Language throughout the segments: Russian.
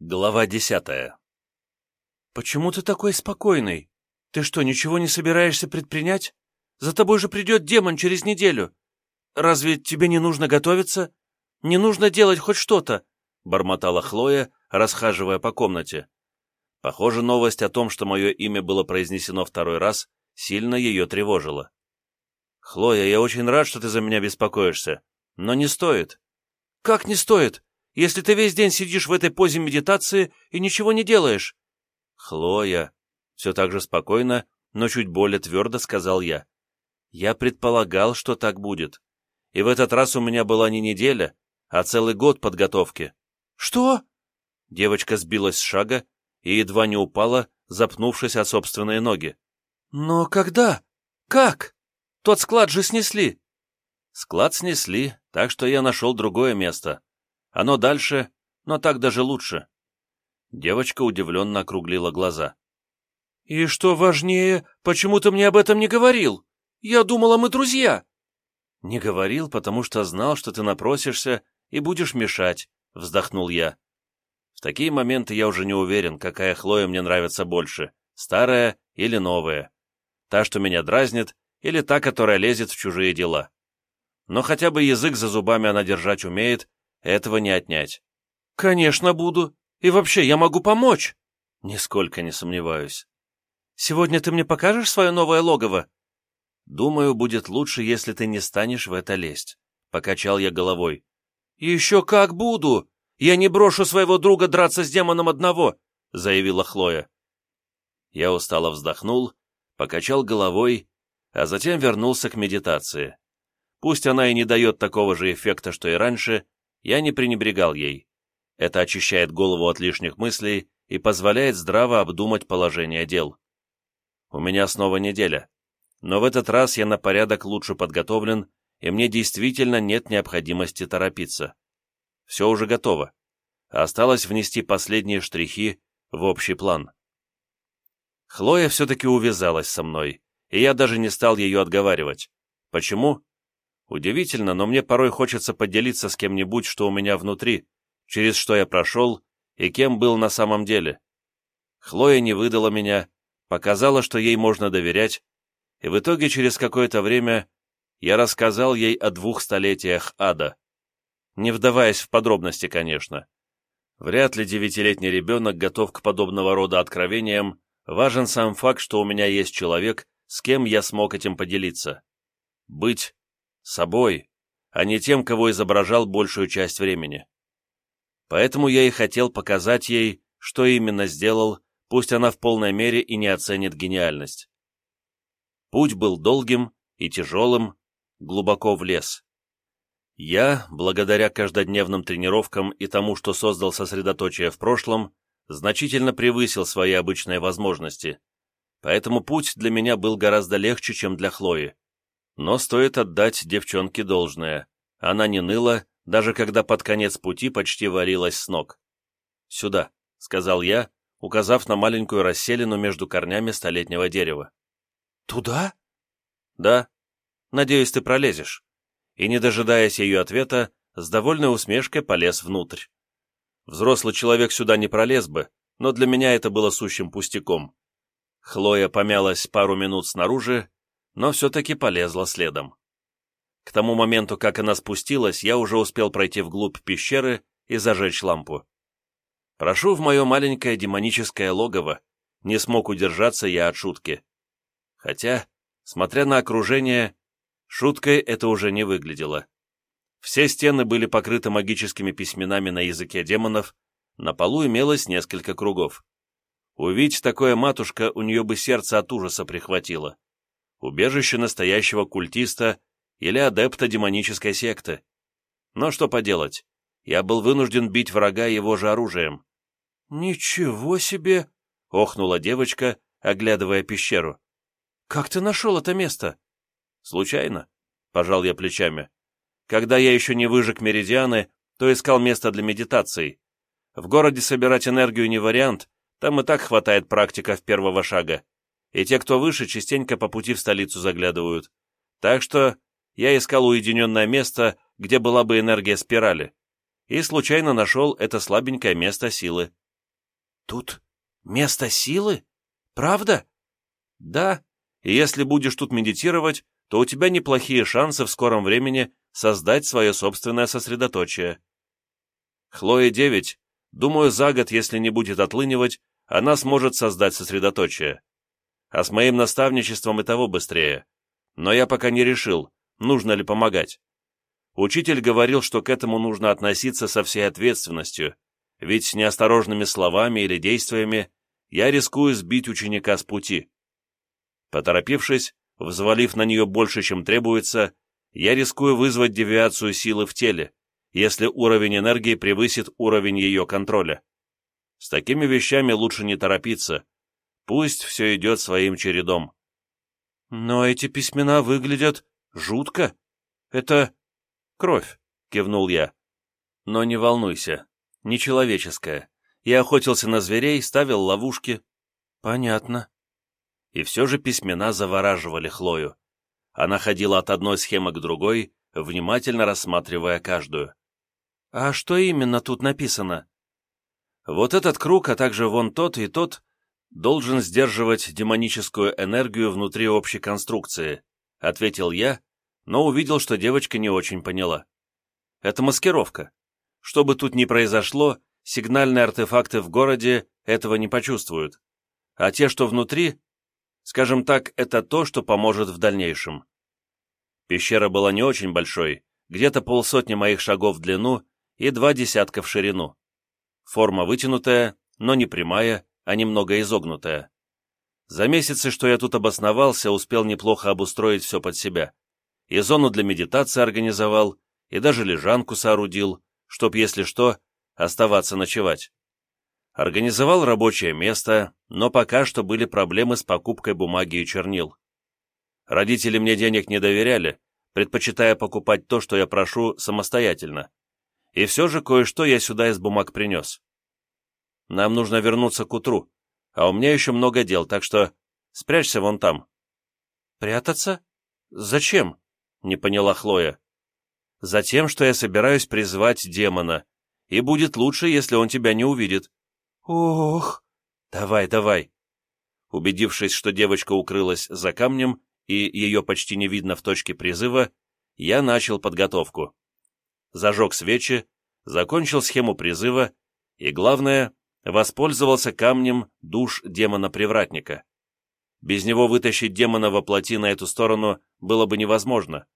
Глава десятая. «Почему ты такой спокойный? Ты что, ничего не собираешься предпринять? За тобой же придет демон через неделю. Разве тебе не нужно готовиться? Не нужно делать хоть что-то?» — бормотала Хлоя, расхаживая по комнате. Похоже, новость о том, что мое имя было произнесено второй раз, сильно ее тревожила. «Хлоя, я очень рад, что ты за меня беспокоишься, но не стоит». «Как не стоит? Если ты весь день сидишь в этой позе медитации и ничего не делаешь?» «Хлоя», — все так же спокойно, но чуть более твердо сказал я. «Я предполагал, что так будет. И в этот раз у меня была не неделя, а целый год подготовки». «Что?» Девочка сбилась с шага и едва не упала, запнувшись о собственные ноги. «Но когда? Как? Тот склад же снесли!» «Склад снесли, так что я нашел другое место. Оно дальше, но так даже лучше». Девочка удивленно округлила глаза. «И что важнее, почему ты мне об этом не говорил? Я думала, мы друзья!» «Не говорил, потому что знал, что ты напросишься и будешь мешать», — вздохнул я. В такие моменты я уже не уверен, какая Хлоя мне нравится больше, старая или новая. Та, что меня дразнит, или та, которая лезет в чужие дела. Но хотя бы язык за зубами она держать умеет, этого не отнять. «Конечно буду. И вообще, я могу помочь!» «Нисколько не сомневаюсь. Сегодня ты мне покажешь свое новое логово?» «Думаю, будет лучше, если ты не станешь в это лезть», — покачал я головой. «Еще как буду! Я не брошу своего друга драться с демоном одного!» — заявила Хлоя. Я устало вздохнул, покачал головой, а затем вернулся к медитации. Пусть она и не дает такого же эффекта, что и раньше, я не пренебрегал ей. Это очищает голову от лишних мыслей и позволяет здраво обдумать положение дел. У меня снова неделя, но в этот раз я на порядок лучше подготовлен, и мне действительно нет необходимости торопиться. Все уже готово. Осталось внести последние штрихи в общий план. Хлоя все-таки увязалась со мной, и я даже не стал ее отговаривать. Почему? Удивительно, но мне порой хочется поделиться с кем-нибудь, что у меня внутри, через что я прошел и кем был на самом деле. Хлоя не выдала меня, показала, что ей можно доверять, и в итоге через какое-то время я рассказал ей о двух столетиях ада. Не вдаваясь в подробности, конечно. Вряд ли девятилетний ребенок готов к подобного рода откровениям, важен сам факт, что у меня есть человек, с кем я смог этим поделиться. Быть собой, а не тем, кого изображал большую часть времени. Поэтому я и хотел показать ей, что именно сделал, пусть она в полной мере и не оценит гениальность. Путь был долгим и тяжелым, глубоко в лес. Я, благодаря каждодневным тренировкам и тому, что создал сосредоточие в прошлом, значительно превысил свои обычные возможности, поэтому путь для меня был гораздо легче, чем для Хлои. Но стоит отдать девчонке должное. Она не ныла, даже когда под конец пути почти варилась с ног. «Сюда», — сказал я, указав на маленькую расселину между корнями столетнего дерева. «Туда?» «Да. Надеюсь, ты пролезешь». И, не дожидаясь ее ответа, с довольной усмешкой полез внутрь. Взрослый человек сюда не пролез бы, но для меня это было сущим пустяком. Хлоя помялась пару минут снаружи, но все-таки полезла следом. К тому моменту, как она спустилась, я уже успел пройти вглубь пещеры и зажечь лампу. Прошу в мое маленькое демоническое логово, не смог удержаться я от шутки. Хотя, смотря на окружение, шуткой это уже не выглядело. Все стены были покрыты магическими письменами на языке демонов, на полу имелось несколько кругов. Увидеть такое матушка, у нее бы сердце от ужаса прихватило убежище настоящего культиста или адепта демонической секты. Но что поделать, я был вынужден бить врага его же оружием. «Ничего себе!» — охнула девочка, оглядывая пещеру. «Как ты нашел это место?» «Случайно», — пожал я плечами. «Когда я еще не выжег меридианы, то искал место для медитации. В городе собирать энергию не вариант, там и так хватает практиков первого шага и те, кто выше, частенько по пути в столицу заглядывают. Так что я искал уединенное место, где была бы энергия спирали, и случайно нашел это слабенькое место силы. «Тут место силы? Правда?» «Да, и если будешь тут медитировать, то у тебя неплохие шансы в скором времени создать свое собственное сосредоточие. Хлоя-9, думаю, за год, если не будет отлынивать, она сможет создать сосредоточие. А с моим наставничеством и того быстрее. Но я пока не решил, нужно ли помогать. Учитель говорил, что к этому нужно относиться со всей ответственностью, ведь с неосторожными словами или действиями я рискую сбить ученика с пути. Поторопившись, взвалив на нее больше, чем требуется, я рискую вызвать девиацию силы в теле, если уровень энергии превысит уровень ее контроля. С такими вещами лучше не торопиться. Пусть все идет своим чередом. Но эти письмена выглядят жутко. Это кровь, кивнул я. Но не волнуйся, нечеловеческая. Я охотился на зверей, ставил ловушки. Понятно. И все же письмена завораживали Хлою. Она ходила от одной схемы к другой, внимательно рассматривая каждую. «А что именно тут написано?» «Вот этот круг, а также вон тот и тот, должен сдерживать демоническую энергию внутри общей конструкции», ответил я, но увидел, что девочка не очень поняла. «Это маскировка. Что бы тут ни произошло, сигнальные артефакты в городе этого не почувствуют. А те, что внутри, скажем так, это то, что поможет в дальнейшем». Пещера была не очень большой, где-то полсотни моих шагов в длину и два десятка в ширину. Форма вытянутая, но не прямая, а немного изогнутая. За месяцы, что я тут обосновался, успел неплохо обустроить все под себя. И зону для медитации организовал, и даже лежанку соорудил, чтоб, если что, оставаться ночевать. Организовал рабочее место, но пока что были проблемы с покупкой бумаги и чернил. Родители мне денег не доверяли, предпочитая покупать то, что я прошу, самостоятельно. И все же кое-что я сюда из бумаг принес. Нам нужно вернуться к утру, а у меня еще много дел, так что спрячься вон там». «Прятаться? Зачем?» — не поняла Хлоя. «Затем, что я собираюсь призвать демона, и будет лучше, если он тебя не увидит». «Ох!» «Давай, давай!» Убедившись, что девочка укрылась за камнем и ее почти не видно в точке призыва, я начал подготовку зажег свечи, закончил схему призыва и, главное, воспользовался камнем душ демона-привратника. Без него вытащить демона во плоти на эту сторону было бы невозможно.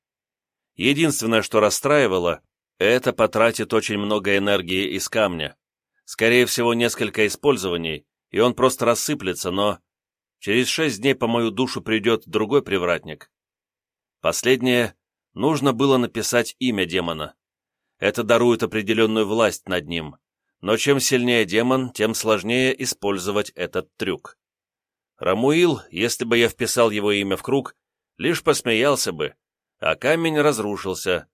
Единственное, что расстраивало, это потратит очень много энергии из камня. Скорее всего, несколько использований, и он просто рассыплется, но через шесть дней по мою душу придет другой привратник. Последнее нужно было написать имя демона. Это дарует определенную власть над ним, но чем сильнее демон, тем сложнее использовать этот трюк. Рамуил, если бы я вписал его имя в круг, лишь посмеялся бы, а камень разрушился.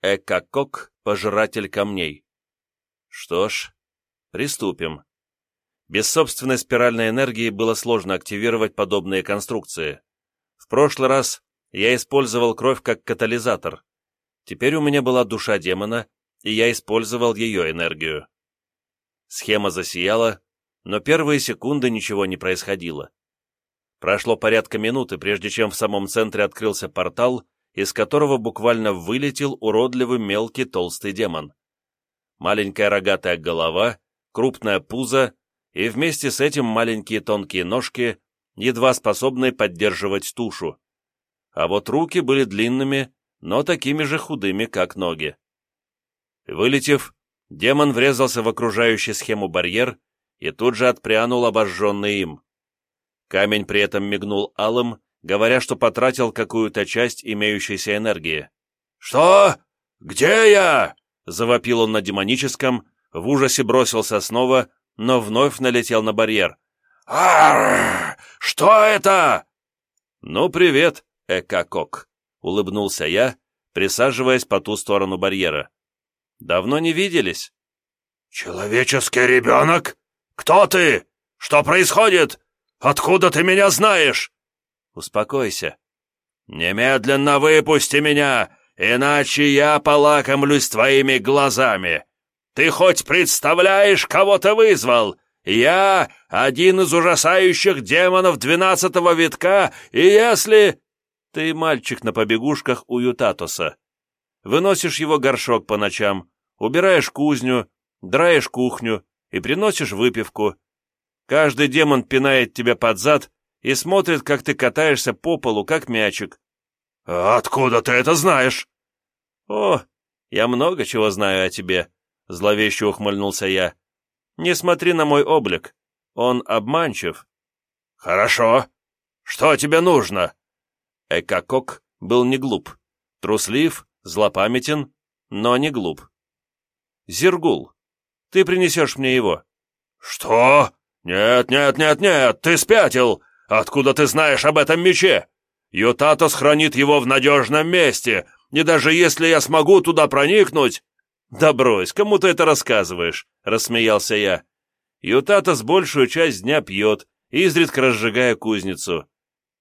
Экакок — пожиратель камней. Что ж, приступим. Без собственной спиральной энергии было сложно активировать подобные конструкции. В прошлый раз я использовал кровь как катализатор. Теперь у меня была душа демона, и я использовал ее энергию. Схема засияла, но первые секунды ничего не происходило. Прошло порядка минуты, прежде чем в самом центре открылся портал, из которого буквально вылетел уродливый мелкий толстый демон. Маленькая рогатая голова, крупное пузо и вместе с этим маленькие тонкие ножки, едва способные поддерживать тушу. А вот руки были длинными но такими же худыми, как ноги. Вылетев, демон врезался в окружающий схему барьер и тут же отпрянул обожженный им. Камень при этом мигнул алым, говоря, что потратил какую-то часть имеющейся энергии. «Что? Где я?» — завопил он на демоническом, в ужасе бросился снова, но вновь налетел на барьер. «Арррр! Что это?» «Ну, привет, Экакок!» — улыбнулся я, присаживаясь по ту сторону барьера. «Давно не виделись?» «Человеческий ребенок? Кто ты? Что происходит? Откуда ты меня знаешь?» «Успокойся». «Немедленно выпусти меня, иначе я полакомлюсь твоими глазами. Ты хоть представляешь, кого ты вызвал? Я один из ужасающих демонов двенадцатого витка, и если...» «Ты мальчик на побегушках у Ютатоса. Выносишь его горшок по ночам, убираешь кузню, драешь кухню и приносишь выпивку. Каждый демон пинает тебя под зад и смотрит, как ты катаешься по полу, как мячик. «Откуда ты это знаешь?» «О, я много чего знаю о тебе», — зловеще ухмыльнулся я. «Не смотри на мой облик. Он обманчив». «Хорошо. Что тебе нужно?» Экакок был не глуп. Труслив, злопамятен, но не глуп. «Зергул, ты принесешь мне его». «Что? Нет, нет, нет, нет, ты спятил! Откуда ты знаешь об этом мече? Ютатос хранит его в надежном месте, и даже если я смогу туда проникнуть...» «Да брось, кому ты это рассказываешь?» — рассмеялся я. Ютатос большую часть дня пьет, изредка разжигая кузницу.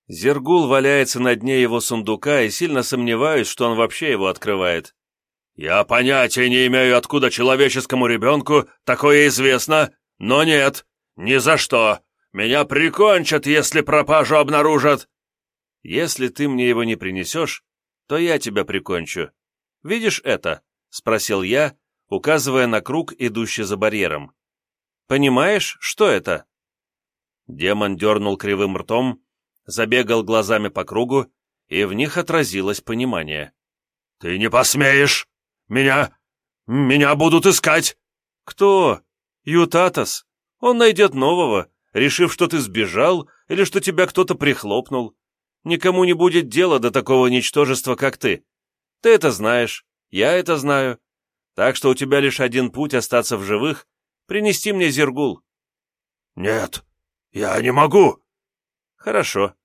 Зергул валяется на дне его сундука, и сильно сомневаюсь, что он вообще его открывает. «Я понятия не имею, откуда человеческому ребенку такое известно, но нет, ни за что. Меня прикончат, если пропажу обнаружат. Если ты мне его не принесешь, то я тебя прикончу. Видишь это?» — спросил я, указывая на круг, идущий за барьером. «Понимаешь, что это?» Демон дернул кривым ртом, забегал глазами по кругу, и в них отразилось понимание. «Ты не посмеешь! Меня... меня будут искать!» «Кто? Ютатос. Он найдет нового, решив, что ты сбежал или что тебя кто-то прихлопнул. Никому не будет дела до такого ничтожества, как ты. Ты это знаешь, я это знаю. Так что у тебя лишь один путь остаться в живых — принести мне зергул». «Нет, я не могу». «Хорошо.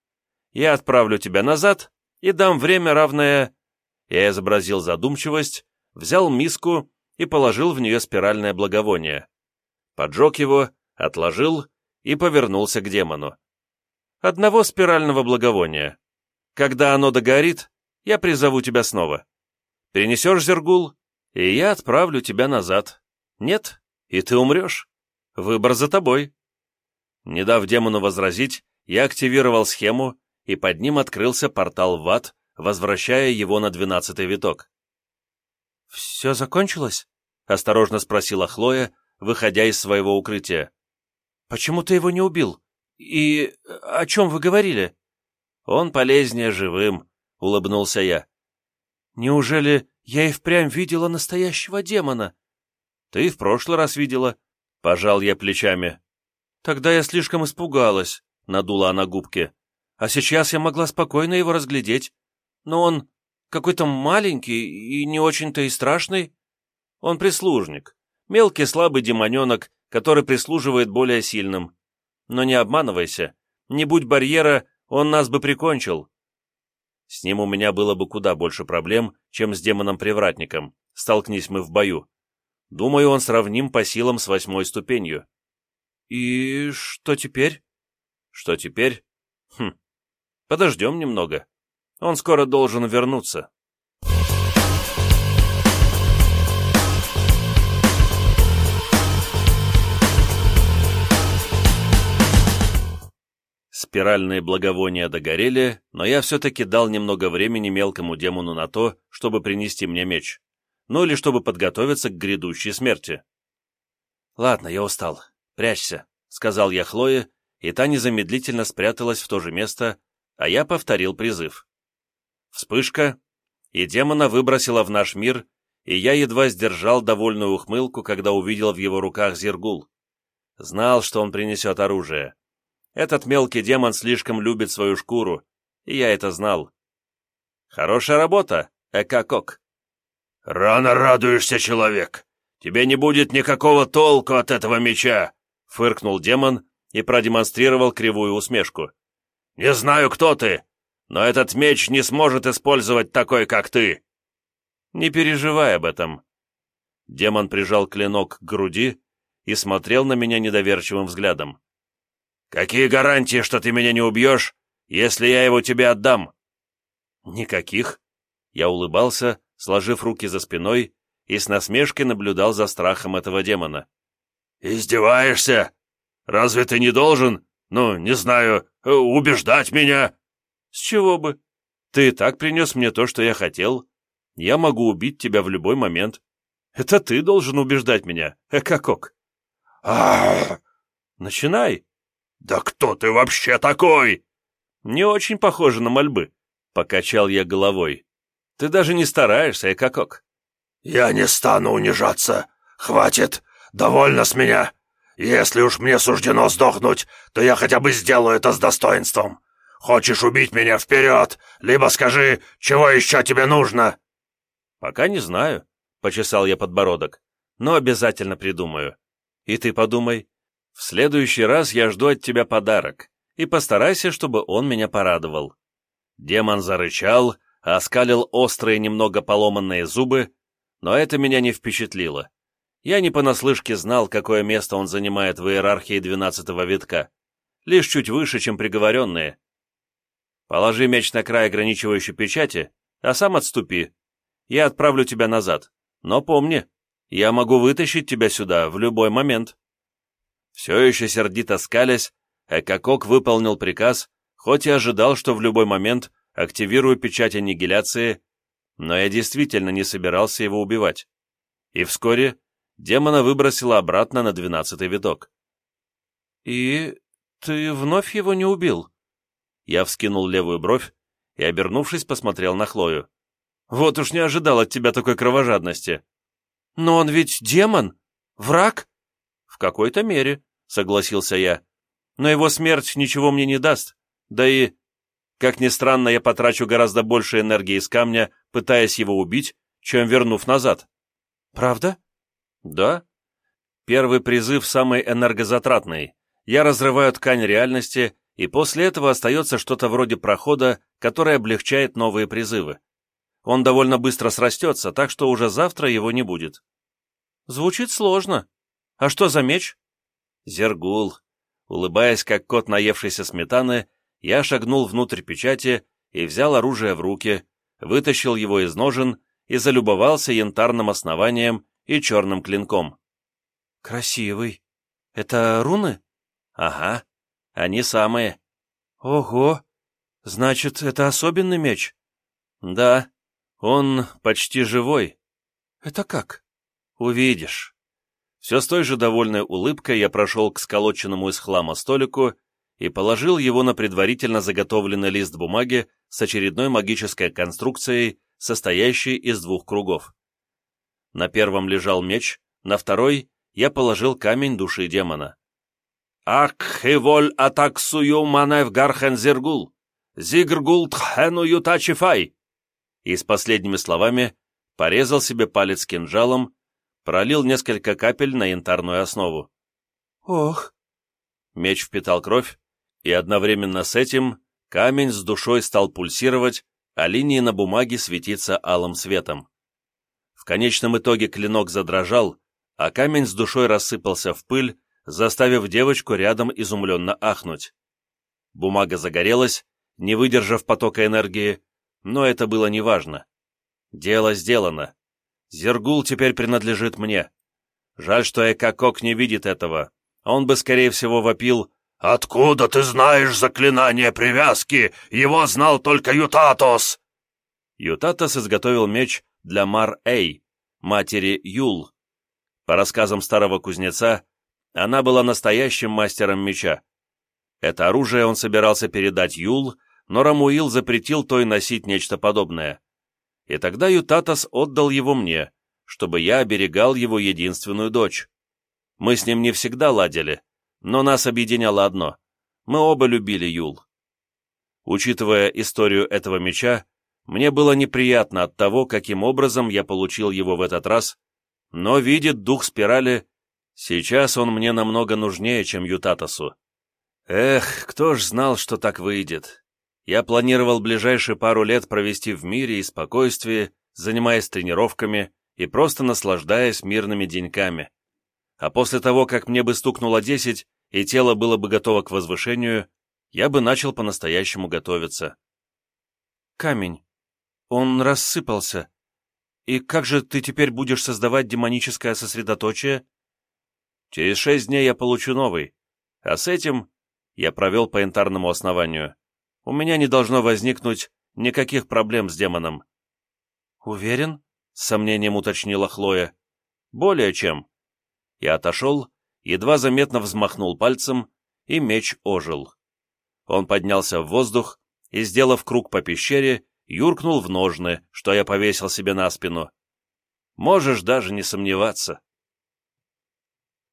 Я отправлю тебя назад и дам время, равное...» Я изобразил задумчивость, взял миску и положил в нее спиральное благовоние. Поджег его, отложил и повернулся к демону одного спирального благовония. Когда оно догорит, я призову тебя снова. Принесешь зергул, и я отправлю тебя назад. Нет, и ты умрешь. Выбор за тобой». Не дав демону возразить, я активировал схему, и под ним открылся портал в ад, возвращая его на двенадцатый виток. «Все закончилось?» — осторожно спросила Хлоя, выходя из своего укрытия. «Почему ты его не убил?» «И о чем вы говорили?» «Он полезнее живым», — улыбнулся я. «Неужели я и впрямь видела настоящего демона?» «Ты в прошлый раз видела», — пожал я плечами. «Тогда я слишком испугалась», — надула она губки. «А сейчас я могла спокойно его разглядеть. Но он какой-то маленький и не очень-то и страшный. Он прислужник, мелкий слабый демоненок, который прислуживает более сильным. Но не обманывайся, не будь барьера, он нас бы прикончил. С ним у меня было бы куда больше проблем, чем с демоном-привратником, столкнись мы в бою. Думаю, он сравним по силам с восьмой ступенью. И что теперь? Что теперь? Хм, подождем немного. Он скоро должен вернуться. Спиральные благовония догорели, но я все-таки дал немного времени мелкому демону на то, чтобы принести мне меч. Ну или чтобы подготовиться к грядущей смерти. «Ладно, я устал. Прячься», — сказал я Хлое, и та незамедлительно спряталась в то же место, а я повторил призыв. Вспышка, и демона выбросила в наш мир, и я едва сдержал довольную ухмылку, когда увидел в его руках зергул. Знал, что он принесет оружие. Этот мелкий демон слишком любит свою шкуру, и я это знал. Хорошая работа, Экакок. Рано радуешься, человек. Тебе не будет никакого толку от этого меча, фыркнул демон и продемонстрировал кривую усмешку. Не знаю, кто ты, но этот меч не сможет использовать такой, как ты. Не переживай об этом. Демон прижал клинок к груди и смотрел на меня недоверчивым взглядом. «Какие гарантии, что ты меня не убьешь, если я его тебе отдам?» «Никаких». Я улыбался, сложив руки за спиной, и с насмешкой наблюдал за страхом этого демона. «Издеваешься? Разве ты не должен, ну, не знаю, э, убеждать меня?» «С чего бы? Ты и так принес мне то, что я хотел. Я могу убить тебя в любой момент. Это ты должен убеждать меня, Экакок». а «Начинай». «Да кто ты вообще такой?» «Не очень похоже на мольбы», — покачал я головой. «Ты даже не стараешься, Экакок». «Я не стану унижаться. Хватит. Довольно с меня. Если уж мне суждено сдохнуть, то я хотя бы сделаю это с достоинством. Хочешь убить меня вперед, либо скажи, чего еще тебе нужно?» «Пока не знаю», — почесал я подбородок, «но обязательно придумаю. И ты подумай. В следующий раз я жду от тебя подарок, и постарайся, чтобы он меня порадовал». Демон зарычал, оскалил острые, немного поломанные зубы, но это меня не впечатлило. Я не понаслышке знал, какое место он занимает в иерархии двенадцатого витка, лишь чуть выше, чем приговоренные. Положи меч на край ограничивающей печати, а сам отступи. Я отправлю тебя назад, но помни, я могу вытащить тебя сюда в любой момент». Все еще сердито скалясь, Экакок выполнил приказ, хоть и ожидал, что в любой момент активирую печать аннигиляции, но я действительно не собирался его убивать. И вскоре демона выбросило обратно на двенадцатый виток. «И ты вновь его не убил?» Я вскинул левую бровь и, обернувшись, посмотрел на Хлою. «Вот уж не ожидал от тебя такой кровожадности». «Но он ведь демон? Враг?» «В какой-то мере», — согласился я. «Но его смерть ничего мне не даст. Да и, как ни странно, я потрачу гораздо больше энергии из камня, пытаясь его убить, чем вернув назад». «Правда?» «Да. Первый призыв самый энергозатратный. Я разрываю ткань реальности, и после этого остается что-то вроде прохода, который облегчает новые призывы. Он довольно быстро срастется, так что уже завтра его не будет. Звучит сложно. А что за меч? Зергул. Улыбаясь, как кот, наевшийся сметаны, я шагнул внутрь печати и взял оружие в руки, вытащил его из ножен и залюбовался янтарным основанием и черным клинком. «Красивый. Это руны?» «Ага. Они самые». «Ого! Значит, это особенный меч?» «Да. Он почти живой». «Это как?» «Увидишь». Все с той же довольной улыбкой я прошел к сколоченному из хлама столику и положил его на предварительно заготовленный лист бумаги с очередной магической конструкцией, состоящей из двух кругов. На первом лежал меч, на второй я положил камень души демона. Акхиволь атаксую манев гархен зергул, зигргул тхену ютачифай. И с последними словами порезал себе палец кинжалом, пролил несколько капель на янтарную основу. Ох! Меч впитал кровь, и одновременно с этим камень с душой стал пульсировать, а линии на бумаге светиться алым светом. В конечном итоге клинок задрожал, а камень с душой рассыпался в пыль, заставив девочку рядом изумленно ахнуть. Бумага загорелась, не выдержав потока энергии, но это было неважно. Дело сделано. Зергул теперь принадлежит мне. Жаль, что Экакок не видит этого. Он бы, скорее всего, вопил «Откуда ты знаешь заклинание привязки? Его знал только Ютатос!» Ютатос изготовил меч для Мар-Эй, матери Юл. По рассказам старого кузнеца, она была настоящим мастером меча. Это оружие он собирался передать Юл, но Рамуил запретил той носить нечто подобное. И тогда Ютатас отдал его мне, чтобы я оберегал его единственную дочь. Мы с ним не всегда ладили, но нас объединяло одно — мы оба любили Юл. Учитывая историю этого меча, мне было неприятно от того, каким образом я получил его в этот раз, но видит дух спирали Сейчас он мне намного нужнее, чем Ютатасу. Эх, кто ж знал, что так выйдет. Я планировал ближайшие пару лет провести в мире и спокойствии, занимаясь тренировками и просто наслаждаясь мирными деньками. А после того, как мне бы стукнуло десять, и тело было бы готово к возвышению, я бы начал по-настоящему готовиться. Камень. Он рассыпался. И как же ты теперь будешь создавать демоническое сосредоточие? Через шесть дней я получу новый. А с этим я провел по янтарному основанию. У меня не должно возникнуть никаких проблем с демоном. «Уверен?» — с сомнением уточнила Хлоя. «Более чем». Я отошел, едва заметно взмахнул пальцем, и меч ожил. Он поднялся в воздух и, сделав круг по пещере, юркнул в ножны, что я повесил себе на спину. Можешь даже не сомневаться.